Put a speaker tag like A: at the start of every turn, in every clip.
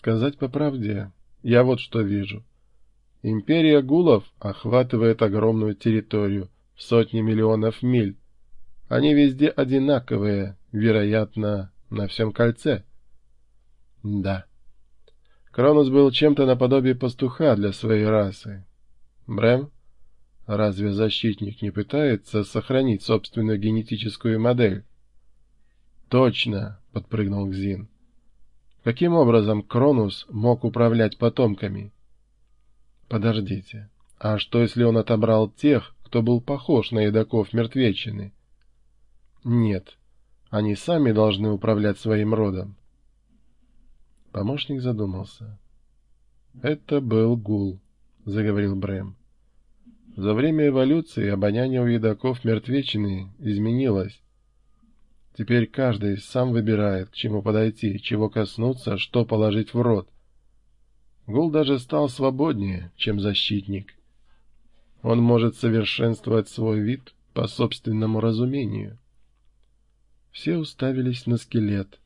A: Сказать по правде, я вот что вижу. Империя гулов охватывает огромную территорию в сотни миллионов миль. Они везде одинаковые, вероятно, на всем кольце. Да. Кронус был чем-то наподобие пастуха для своей расы. Брэм, разве защитник не пытается сохранить собственную генетическую модель? Точно, подпрыгнул Гзин. Каким образом Кронус мог управлять потомками? Подождите, а что если он отобрал тех, кто был похож на едоков мертвечины? Нет, они сами должны управлять своим родом. Помощник задумался. Это был гул, заговорил Брэм. За время эволюции обоняние у едоков мертвечины изменилось. Теперь каждый сам выбирает, к чему подойти, чего коснуться, что положить в рот. Гул даже стал свободнее, чем защитник. Он может совершенствовать свой вид по собственному разумению. Все уставились на скелет.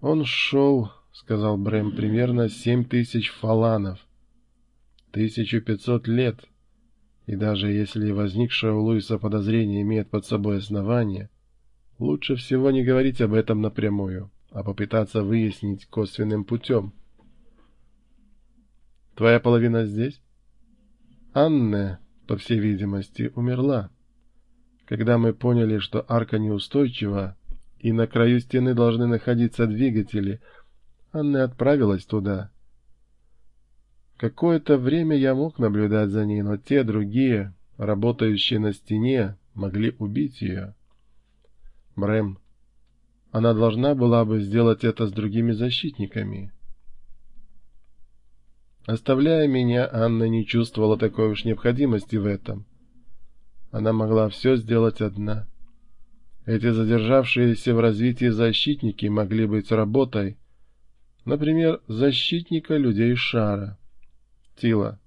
A: «Он шел, — сказал Брэм, — примерно семь тысяч фаланов. Тысячу пятьсот лет. И даже если возникшее у Луиса подозрение имеет под собой основание, лучше всего не говорить об этом напрямую, а попытаться выяснить косвенным путем. Твоя половина здесь? Анна, по всей видимости, умерла. Когда мы поняли, что арка неустойчива, и на краю стены должны находиться двигатели, Анна отправилась туда. Какое-то время я мог наблюдать за ней, но те другие, работающие на стене, могли убить ее. Брэм, она должна была бы сделать это с другими защитниками. Оставляя меня, Анна не чувствовала такой уж необходимости в этом. Она могла все сделать одна. Эти задержавшиеся в развитии защитники могли быть работой, например, защитника людей шара. Тила.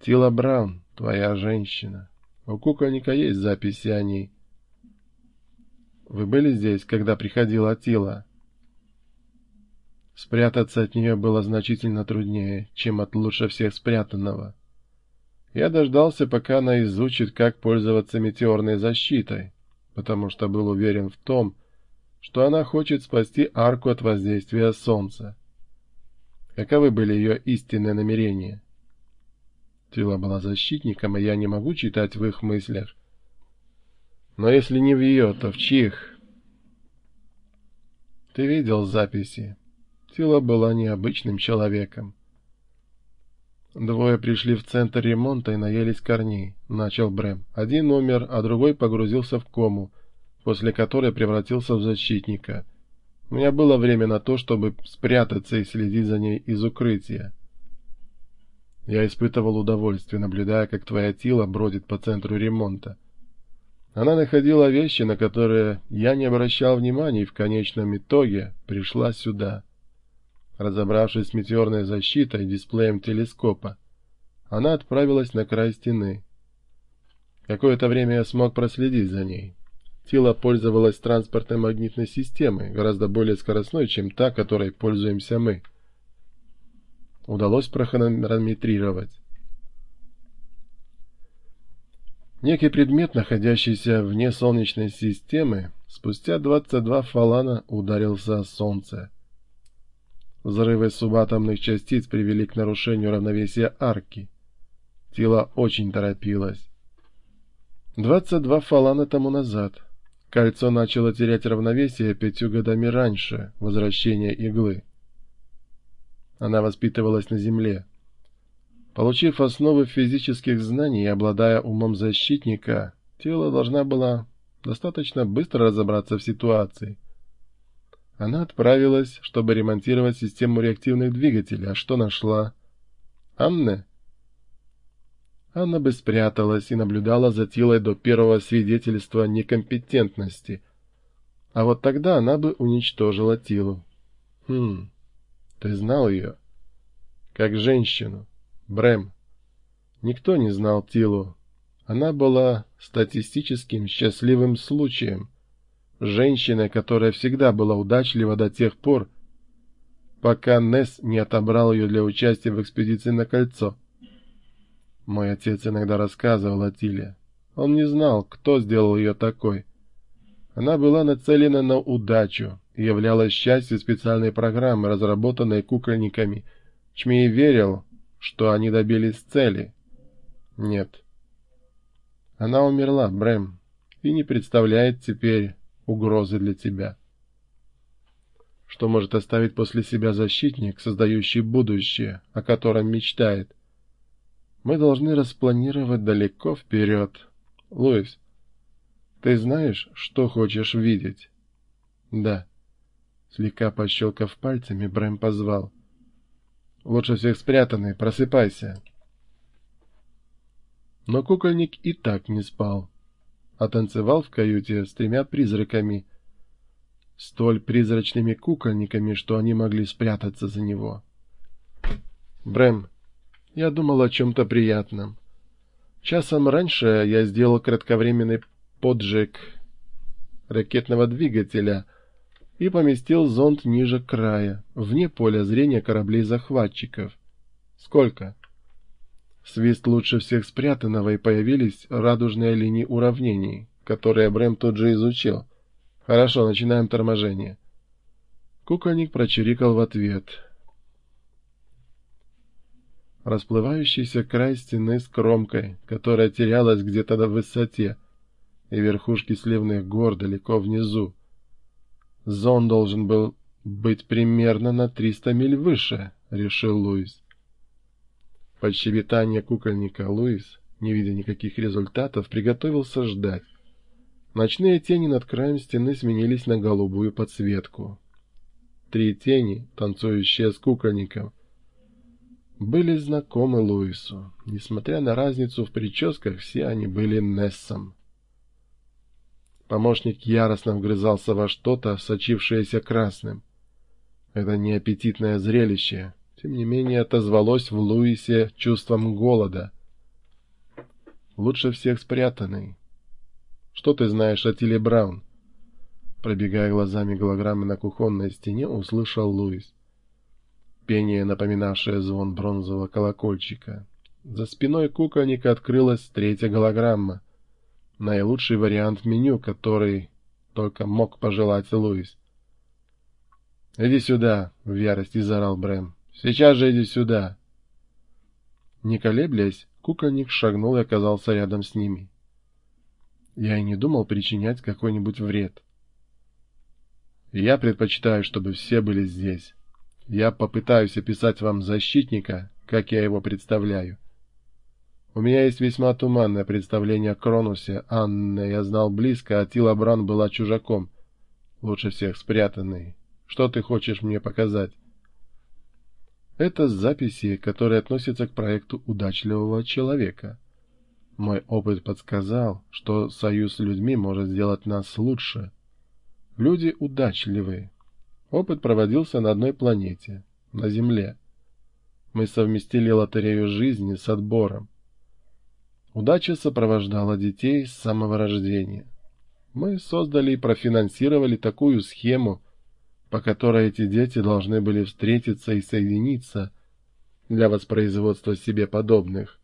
A: Тила Браун, твоя женщина. У кукольника есть записи о ней. Вы были здесь, когда приходила Тила? Спрятаться от нее было значительно труднее, чем от лучше всех спрятанного. Я дождался, пока она изучит, как пользоваться метеорной защитой, потому что был уверен в том, что она хочет спасти арку от воздействия солнца. Каковы были ее истинные намерения? Тила была защитником, и я не могу читать в их мыслях. Но если не в ее, то в чьих? Ты видел записи. Тила была необычным человеком. Двое пришли в центр ремонта и наелись корней, начал Брэм. Один умер, а другой погрузился в кому, после которой превратился в защитника. У меня было время на то, чтобы спрятаться и следить за ней из укрытия. Я испытывал удовольствие, наблюдая, как твоя Тила бродит по центру ремонта. Она находила вещи, на которые я не обращал внимания, и в конечном итоге пришла сюда. Разобравшись с метеорной защитой и дисплеем телескопа, она отправилась на край стены. Какое-то время я смог проследить за ней. Тила пользовалась транспортной магнитной системой, гораздо более скоростной, чем та, которой пользуемся мы. Удалось прохронометрировать. Некий предмет, находящийся вне Солнечной системы, спустя 22 фалана ударился о Солнце. Взрывы субатомных частиц привели к нарушению равновесия арки. Тело очень торопилось. 22 фалана тому назад. Кольцо начало терять равновесие пятью годами раньше возвращения иглы. Она воспитывалась на Земле. Получив основы физических знаний и обладая умом защитника, тело должна была достаточно быстро разобраться в ситуации – она отправилась, чтобы ремонтировать систему реактивных двигателей. А что нашла? Анна? Анна бы спряталась и наблюдала за Тилой до первого свидетельства некомпетентности. А вот тогда она бы уничтожила Тилу. Хм, ты знал ее? Как женщину. Брэм. Никто не знал Тилу. Она была статистическим счастливым случаем — Женщина, которая всегда была удачлива до тех пор, пока Несс не отобрал ее для участия в экспедиции на кольцо. Мой отец иногда рассказывал о Тиле. Он не знал, кто сделал ее такой. Она была нацелена на удачу и являлась частью специальной программы, разработанной кукольниками. Чмей верил, что они добились цели. Нет. Она умерла, Брэм, и не представляет теперь угрозы для тебя. Что может оставить после себя защитник, создающий будущее, о котором мечтает? Мы должны распланировать далеко вперед. Луис, ты знаешь, что хочешь видеть? Да. Слегка пощелкав пальцами, Брэм позвал. Лучше всех спрятанный, просыпайся. Но кукольник и так не спал, а танцевал в каюте с тремя призраками, столь призрачными кукольниками, что они могли спрятаться за него. Брэм, я думал о чем-то приятном. Часом раньше я сделал кратковременный поджиг ракетного двигателя и поместил зонд ниже края, вне поля зрения кораблей-захватчиков. Сколько? Свист лучше всех спрятанного, и появились радужные линии уравнений, которые Брэм тут же изучил. Хорошо, начинаем торможение. Кукольник прочирикал в ответ — расплывающийся край стены с кромкой, которая терялась где-то на высоте, и верхушки сливных гор далеко внизу. Зон должен был быть примерно на 300 миль выше, решил Луис. Под щебетание кукольника Луис, не видя никаких результатов, приготовился ждать. Ночные тени над краем стены сменились на голубую подсветку. Три тени, танцующие с кукольником, были знакомы Луису. Несмотря на разницу в прическах, все они были Нессом. Помощник яростно вгрызался во что-то, сочившееся красным. Это неаппетитное зрелище, тем не менее, отозвалось в Луисе чувством голода. Лучше всех спрятанный. Что ты знаешь о Тиле Браун? Пробегая глазами голограммы на кухонной стене, услышал Луис пение, напоминавшее звон бронзового колокольчика. За спиной кукольника открылась третья голограмма. Наилучший вариант меню, который только мог пожелать Луис. «Иди сюда!» — в ярости заорал Брэм. «Сейчас же иди сюда!» Не колеблясь, кукольник шагнул и оказался рядом с ними. Я и не думал причинять какой-нибудь вред. Я предпочитаю, чтобы все были здесь. Я попытаюсь описать вам защитника, как я его представляю. У меня есть весьма туманное представление о Кронусе. Анна я знал близко, а Тила Бран была чужаком. Лучше всех спрятанный. Что ты хочешь мне показать? Это записи, которые относятся к проекту удачливого человека. Мой опыт подсказал, что союз с людьми может сделать нас лучше. Люди удачливые. Опыт проводился на одной планете, на Земле. Мы совместили лотерею жизни с отбором. Удача сопровождала детей с самого рождения. Мы создали и профинансировали такую схему, по которой эти дети должны были встретиться и соединиться для воспроизводства себе подобных.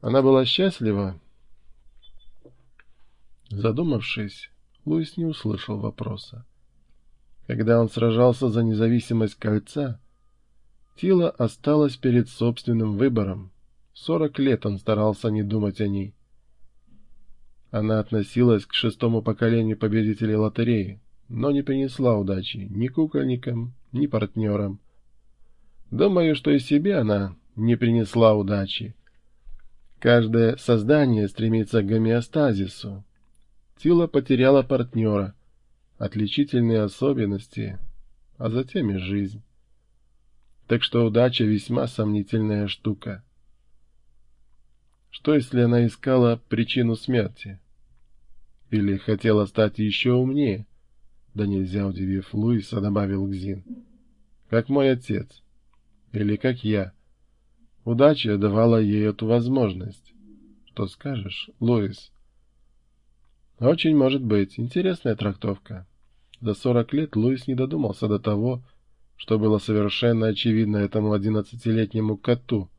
A: Она была счастлива? Задумавшись, Луис не услышал вопроса. Когда он сражался за независимость кольца, Тила осталась перед собственным выбором. Сорок лет он старался не думать о ней. Она относилась к шестому поколению победителей лотереи, но не принесла удачи ни кукольникам, ни партнерам. Думаю, что и себе она не принесла удачи. Каждое создание стремится к гомеостазису. Тила потеряла партнера — отличительные особенности, а затем и жизнь. Так что удача весьма сомнительная штука. Что если она искала причину смерти? Или хотела стать еще умнее? Да нельзя, удивив Луиса, добавил Гзин. Как мой отец. Или как я. Удача давала ей эту возможность. Что скажешь, Луис? Очень может быть. Интересная трактовка. За сорок лет Луис не додумался до того, что было совершенно очевидно этому одиннадцатилетнему коту,